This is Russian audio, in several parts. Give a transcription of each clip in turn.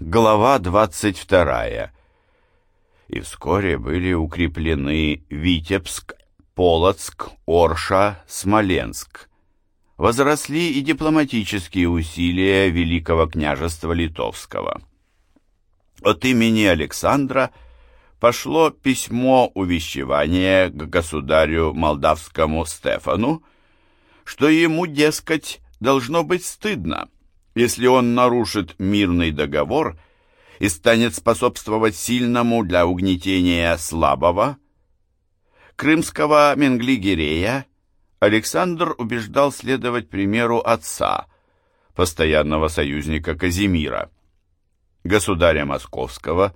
Глава 22. И вскоре были укреплены Витебск, Полоцк, Орша, Смоленск. Возросли и дипломатические усилия Великого княжества Литовского. От имени Александра пошло письмо увещевания к государю молдавскому Стефану, что ему, дескать, должно быть стыдно, если он нарушит мирный договор и станет способствовать сильному для угнетения слабого. Крымского Менглигерея Александр убеждал следовать примеру отца, постоянного союзника Казимира. Государя Московского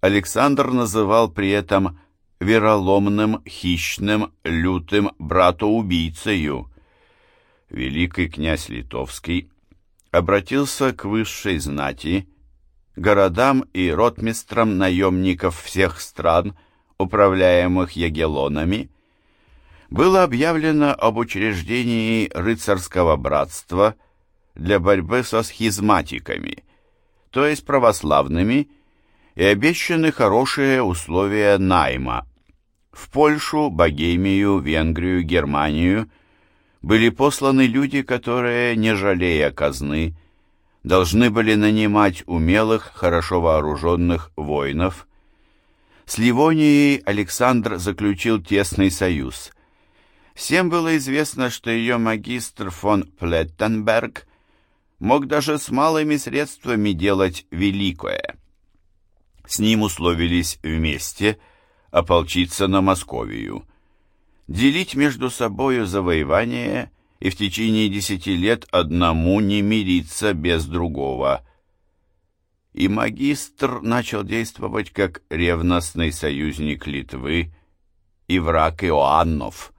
Александр называл при этом вероломным, хищным, лютым братоубийцею. Великий князь Литовский обратился к высшей знати, городам и ротмистрам наемников всех стран, управляемых ягеллонами, было объявлено об учреждении рыцарского братства для борьбы со схизматиками, то есть православными, и обещаны хорошие условия найма. В Польшу, Богемию, Венгрию, Германию – были посланы люди, которые, не жалея казны, должны были нанимать умелых, хорошо вооруженных воинов. С Ливонией Александр заключил тесный союз. Всем было известно, что ее магистр фон Плеттенберг мог даже с малыми средствами делать великое. С ним условились вместе ополчиться на Московию – делить между собою завоевание и в течение десяти лет одному не мириться без другого. И магистр начал действовать как ревностный союзник Литвы и враг Иоаннов.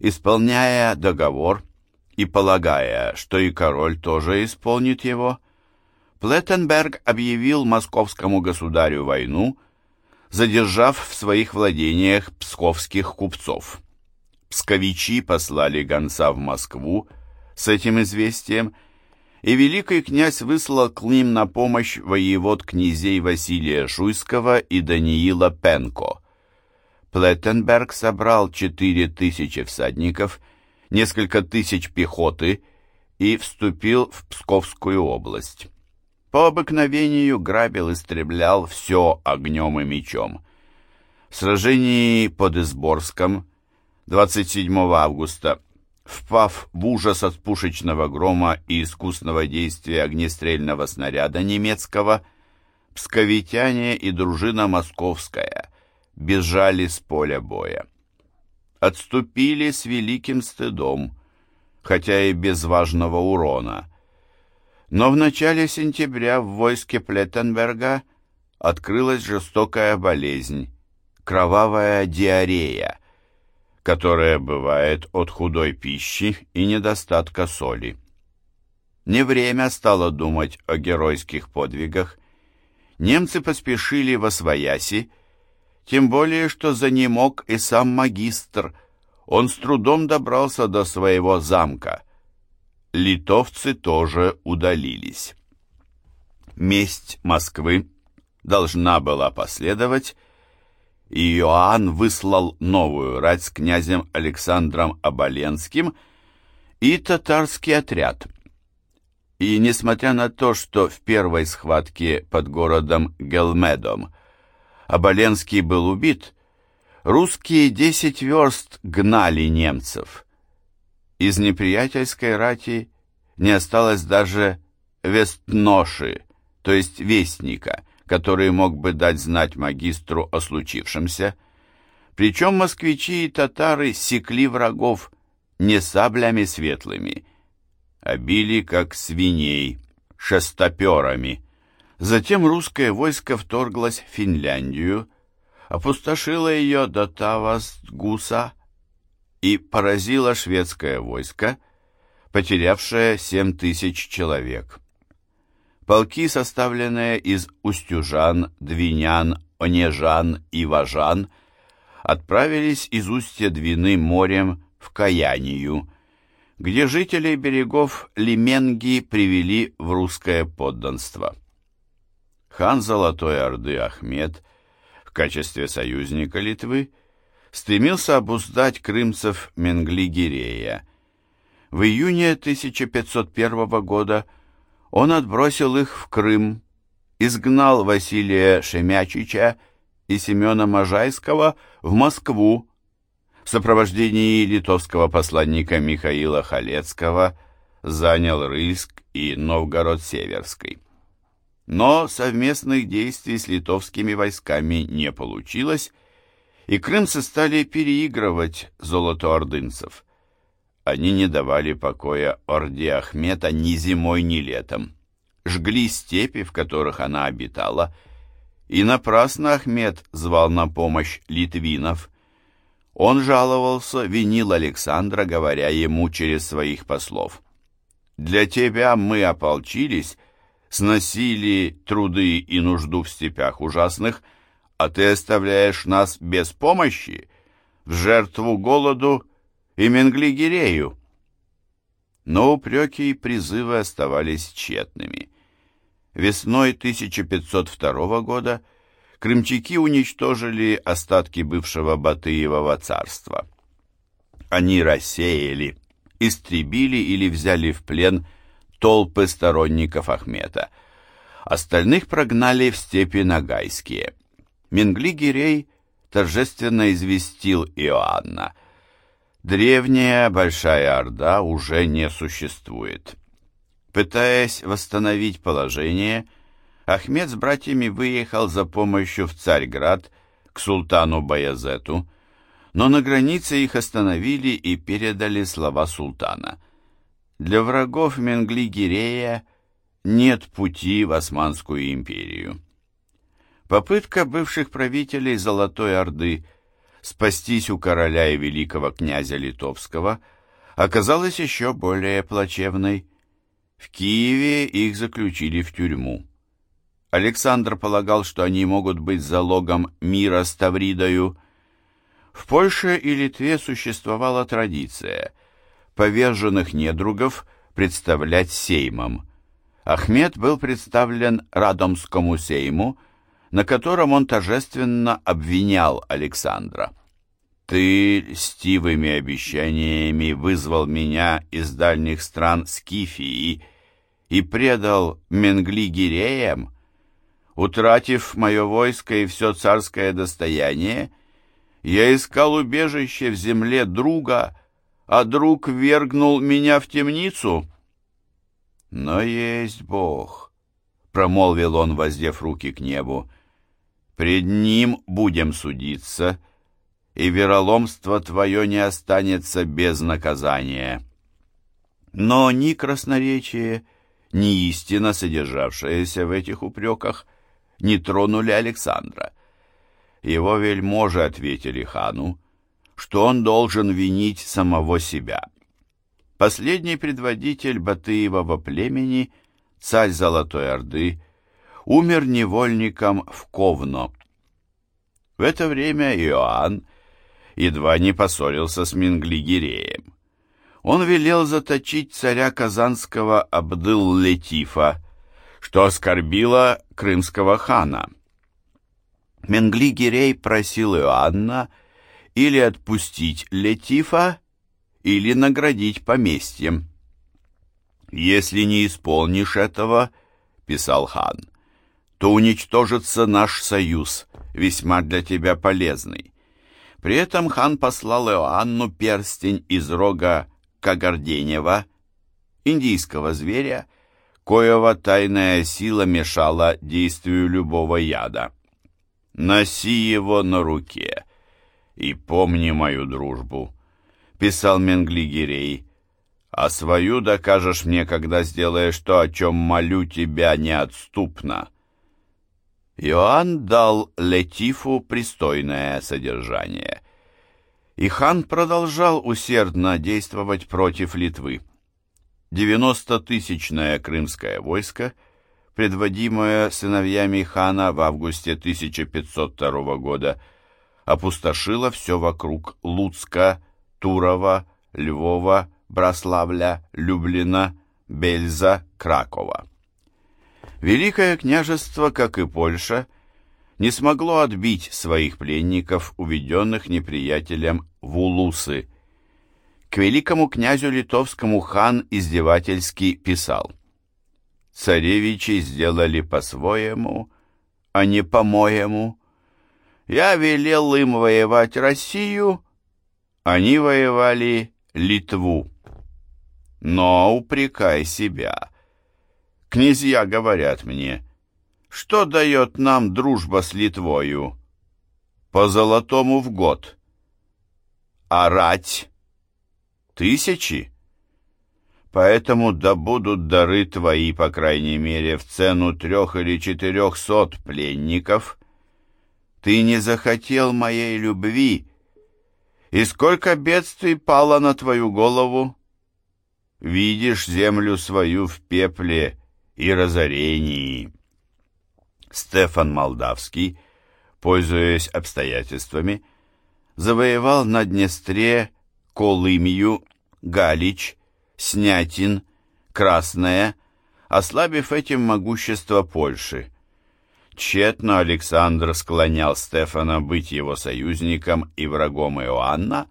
Исполняя договор и полагая, что и король тоже исполнит его, Плеттенберг объявил московскому государю войну – задержав в своих владениях псковских купцов. Псковичи послали гонца в Москву с этим известием, и великий князь выслал к ним на помощь воевод князей Василия Шуйского и Даниила Пенко. Плеттенберг собрал четыре тысячи всадников, несколько тысяч пехоты и вступил в Псковскую область по обыкновению грабил, истреблял все огнем и мечом. В сражении под Изборском 27 августа, впав в ужас от пушечного грома и искусного действия огнестрельного снаряда немецкого, псковитяне и дружина московская бежали с поля боя. Отступили с великим стыдом, хотя и без важного урона – но в начале сентября в войске Плеттенберга открылась жестокая болезнь – кровавая диарея, которая бывает от худой пищи и недостатка соли. Не время стало думать о геройских подвигах. Немцы поспешили во свояси, тем более, что занемог и сам магистр. Он с трудом добрался до своего замка – литовцы тоже удалились. Месть Москвы должна была последовать, и Иоанн выслал новую рать с князем Александром Оболенским и татарский отряд. И несмотря на то, что в первой схватке под городом Гелмедом Оболенский был убит, русские десять верст гнали немцев – из неприятельской рати не осталось даже вестноши, то есть вестника, который мог бы дать знать магистру о случившемся. Причем москвичи и татары секли врагов не саблями светлыми, а били, как свиней, шестоперами. Затем русское войско вторглось в Финляндию, опустошило ее до Тавас-Гуса, и поразило шведское войско, потерявшее 7 тысяч человек. Полки, составленные из устюжан, двинян, онежан и важан, отправились из устья Двины морем в Каянию, где жителей берегов Лименги привели в русское подданство. хан Золотой Орды Ахмед в качестве союзника Литвы стремился обуздать крымцев Менгли-Гирея. В июне 1501 года он отбросил их в Крым, изгнал Василия Шемячича и Семена Можайского в Москву в сопровождении литовского посланника Михаила Халецкого занял Рыльск и Новгород-Северский. Но совместных действий с литовскими войсками не получилось, и крымцы стали переигрывать золотоордынцев. Они не давали покоя Орде Ахмета ни зимой, ни летом. Жгли степи, в которых она обитала, и напрасно Ахмед звал на помощь литвинов. Он жаловался, винил Александра, говоря ему через своих послов. «Для тебя мы ополчились, сносили труды и нужду в степях ужасных, а ты оставляешь нас без помощи, в жертву голоду и Менглигерею». Но упреки и призывы оставались тщетными. Весной 1502 года крымчаки уничтожили остатки бывшего Батыевого царства. Они рассеяли, истребили или взяли в плен толпы сторонников Ахмета. Остальных прогнали в степи Нагайские. Менгли-Гирей торжественно известил Иоанна. Древняя Большая Орда уже не существует. Пытаясь восстановить положение, Ахмед с братьями выехал за помощью в Царьград к султану Баязету, но на границе их остановили и передали слова султана. Для врагов Менгли-Гирея нет пути в Османскую империю. Попытка бывших правителей Золотой Орды спастись у короля и великого князя Литовского оказалась еще более плачевной. В Киеве их заключили в тюрьму. Александр полагал, что они могут быть залогом мира с Тавридою. В Польше и Литве существовала традиция поверженных недругов представлять сеймом. Ахмед был представлен Радомскому сейму, на котором он торжественно обвинял Александра. «Ты льстивыми обещаниями вызвал меня из дальних стран Скифии и предал Менгли-Гиреям, утратив мое войско и все царское достояние, я искал убежище в земле друга, а друг вергнул меня в темницу. Но есть Бог, — промолвил он, воздев руки к небу, — пред ним будем судиться, и вероломство твое не останется без наказания. Но ни красноречие, ни истина, содержавшаяся в этих упреках, не тронули Александра. Его вельможи ответили хану, что он должен винить самого себя. Последний предводитель Батыевого племени, царь Золотой Орды, умер невольником в Ковно. В это время Иоанн едва не поссорился с Минглигиреем он велел заточить царя Казанского Абдыл-Летифа, что оскорбило крымского хана. Менгли-Гирей просил Иоанна или отпустить Летифа, или наградить поместьем. «Если не исполнишь этого, — писал хан, — то уничтожится наш союз, весьма для тебя полезный». При этом хан послал Иоанну перстень из рога Кагарденева, индийского зверя, коего тайная сила мешала действию любого яда. «Носи его на руке и помни мою дружбу», — писал Менглигерей, «а свою докажешь мне, когда сделаешь то, о чем молю тебя неотступно». Иоанн дал Летифу пристойное содержание — и хан продолжал усердно действовать против Литвы. 90-тысячное крымское войско, предводимое сыновьями хана в августе 1502 года, опустошило все вокруг Луцка, Турова, Львова, Браславля, Люблина, Бельза, Кракова. Великое княжество, как и Польша, не смогло отбить своих пленников, уведенных неприятелем в Улусы. К великому князю литовскому хан издевательски писал «Царевичи сделали по-своему, а не по-моему. Я велел им воевать Россию, они воевали Литву. Но упрекай себя. Князья говорят мне, что дает нам дружба с Литвою? По золотому в год. А рать? Тысячи? Поэтому да будут дары твои, по крайней мере, в цену трех или четырехсот пленников. Ты не захотел моей любви, и сколько бедствий пало на твою голову? Видишь землю свою в пепле и разорении. Стефан Молдавский, пользуясь обстоятельствами, завоевал на Днестре Колымию, Галич, Снятин, Красное, ослабив этим могущество Польши. Тщетно Александр склонял Стефана быть его союзником и врагом Иоанна,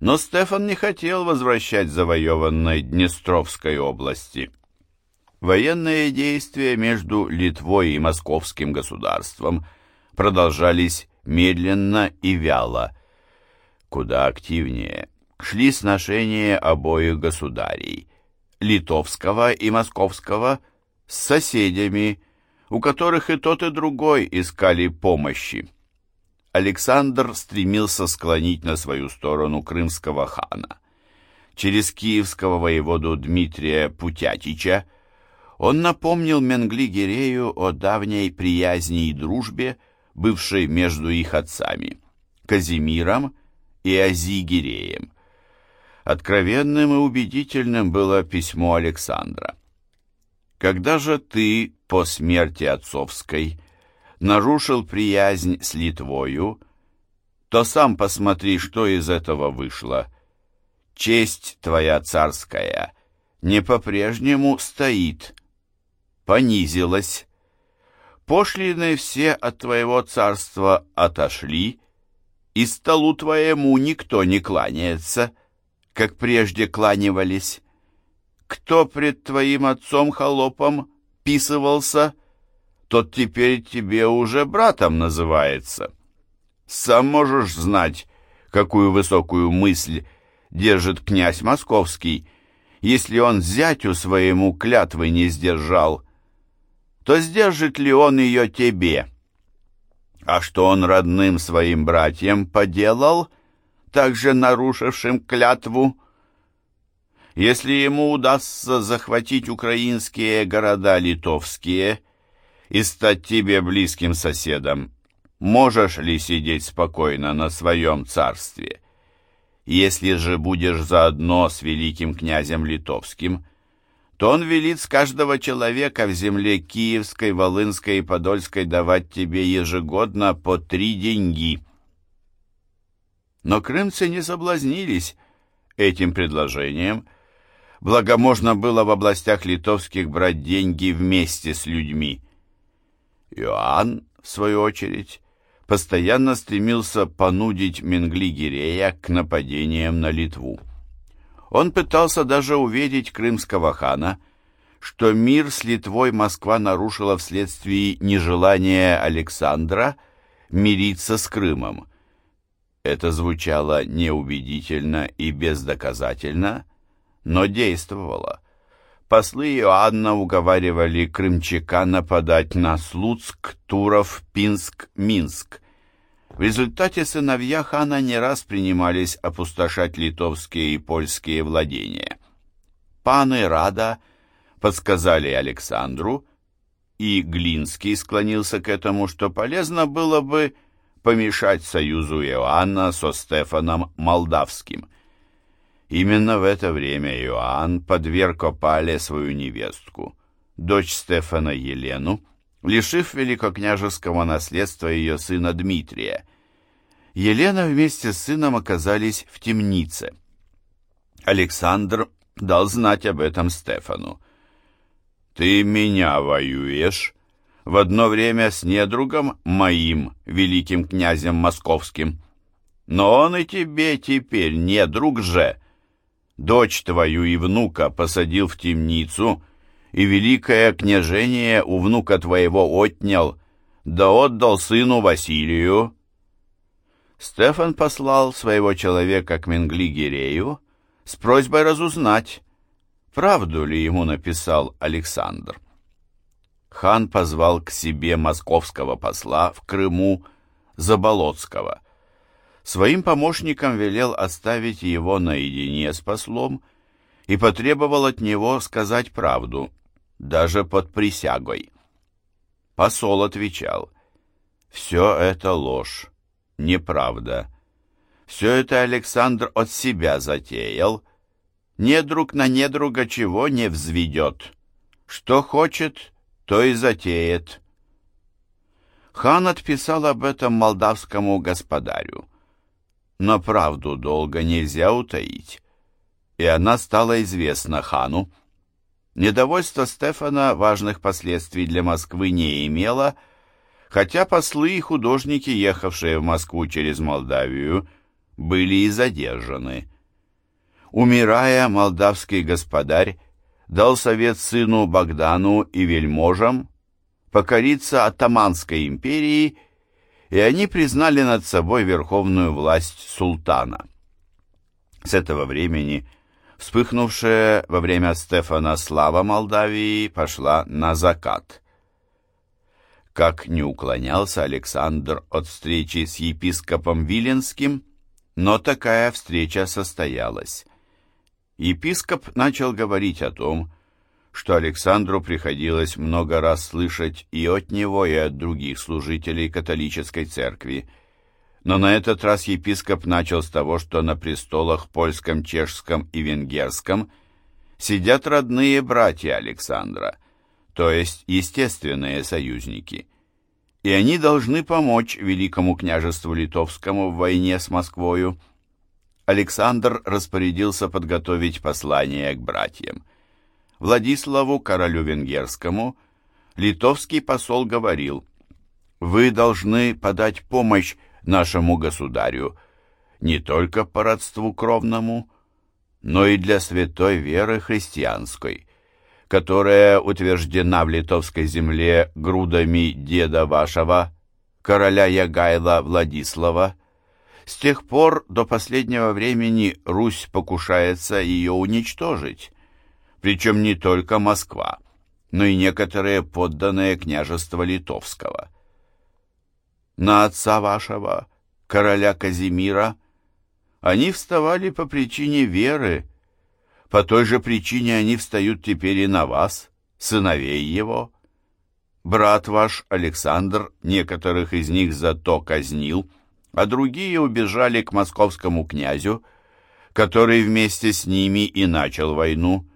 но Стефан не хотел возвращать завоеванной Днестровской области. Военные действия между Литвой и Московским государством продолжались медленно и вяло. Куда активнее шли сношения обоих государей, литовского и московского, с соседями, у которых и тот, и другой искали помощи. Александр стремился склонить на свою сторону крымского хана. Через киевского воеводу Дмитрия Путятича он напомнил Менгли-Гирею о давней приязни и дружбе, бывшей между их отцами, Казимиром и Азигиреем. Откровенным и убедительным было письмо Александра. Когда же ты по смерти отцовской нарушил приязнь с Литвою, то сам посмотри, что из этого вышло. Честь твоя царская не по-прежнему стоит, понизилась. Пошлины все от твоего царства отошли, и столу твоему никто не кланяется, как прежде кланивались. Кто пред твоим отцом-холопом писывался, тот теперь тебе уже братом называется. Сам можешь знать, какую высокую мысль держит князь московский, если он зятю своему клятвы не сдержал, то сдержит ли он ее тебе? А что он родным своим братьям поделал, также нарушившим клятву, если ему удастся захватить украинские города литовские и стать тебе близким соседом, можешь ли сидеть спокойно на своем царстве? Если же будешь заодно с великим князем литовским, то он велит с каждого человека в земле Киевской, Волынской и Подольской давать тебе ежегодно по три деньги. Но крымцы не соблазнились этим предложением, благо можно было в областях литовских брать деньги вместе с людьми. Иоанн, в свою очередь, постоянно стремился понудить Менгли-Гирея к нападениям на Литву. Он пытался даже уверить крымского хана, что мир с Литвой Москва нарушила вследствие нежелания Александра мириться с Крымом. Это звучало неубедительно и бездоказательно, но действовало. Послы Иоанна уговаривали крымчака нападать на Слуцк, Туров, Пинск, Минск. В результате сыновья хана не раз принимались опустошать литовские и польские владения. Паны Рада подсказали Александру, и Глинский склонился к этому, что полезно было бы помешать союзу Иоанна со Стефаном Молдавским. Именно в это время Иоанн подверг опале свою невестку, дочь Стефана Елену, лишив великокняжеского наследства ее сына Дмитрия. Елена вместе с сыном оказались в темнице. Александр дал знать об этом Стефану. Ты меня воюешь в одно время с недругом моим, великим князем московским. Но он и тебе теперь не друг же. Дочь твою и внука посадил в темницу, и великое княжение у внука твоего отнял, да отдал сыну Василию. Стефан послал своего человека к Менгли-Гирею с просьбой разузнать, правду ли ему написал Александр. Хан позвал к себе московского посла в Крыму Заболоцкого. Своим помощникам велел оставить его наедине с послом и потребовал от него сказать правду, даже под присягой. Посол отвечал, «Все это ложь, неправда. Все это Александр от себя затеял. Недруг на недруга чего не взведет. Что хочет, то и затеет». Хан отписал об этом молдавскому господарю. Но правду долго нельзя утаить, и она стала известна хану. Недовольство Стефана важных последствий для Москвы не имело, хотя послы и художники, ехавшие в Москву через Молдавию, были и задержаны. Умирая, молдавский господарь дал совет сыну Богдану и вельможам покориться Атаманской империи, и они признали над собой верховную власть султана. С этого времени – Вспыхнувшая во время Стефана слава Молдавии пошла на закат. Как не уклонялся Александр от встречи с епископом Виленским, но такая встреча состоялась. Епископ начал говорить о том, что Александру приходилось много раз слышать и от него, и от других служителей католической церкви – но на этот раз епископ начал с того, что на престолах польском, чешском и венгерском сидят родные братья Александра, то есть естественные союзники. И они должны помочь Великому княжеству Литовскому в войне с Москвою. Александр распорядился подготовить послание к братьям. Владиславу, королю венгерскому, литовский посол говорил, «Вы должны подать помощь нашему государю не только по родству кровному, но и для святой веры христианской, которая утверждена в литовской земле грудами деда вашего, короля Ягайла Владислава. С тех пор до последнего времени Русь покушается ее уничтожить, причем не только Москва, но и некоторые подданные княжества Литовского – на отца вашего, короля Казимира, они вставали по причине веры, по той же причине они встают теперь и на вас, сыновей его. Брат ваш Александр некоторых из них зато казнил, а другие убежали к московскому князю, который вместе с ними и начал войну,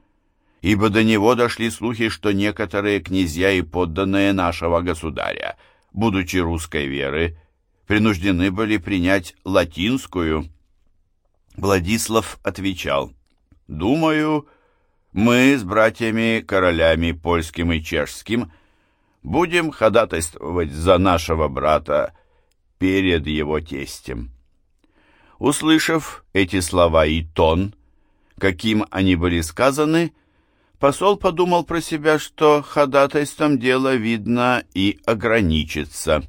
ибо до него дошли слухи, что некоторые князья и подданные нашего государя – будучи русской веры, принуждены были принять латинскую. Владислав отвечал, «Думаю, мы с братьями-королями польским и чешским будем ходатайствовать за нашего брата перед его тестем». Услышав эти слова и тон, каким они были сказаны, Посол подумал про себя, что ходатайством дело, видно, и ограничится.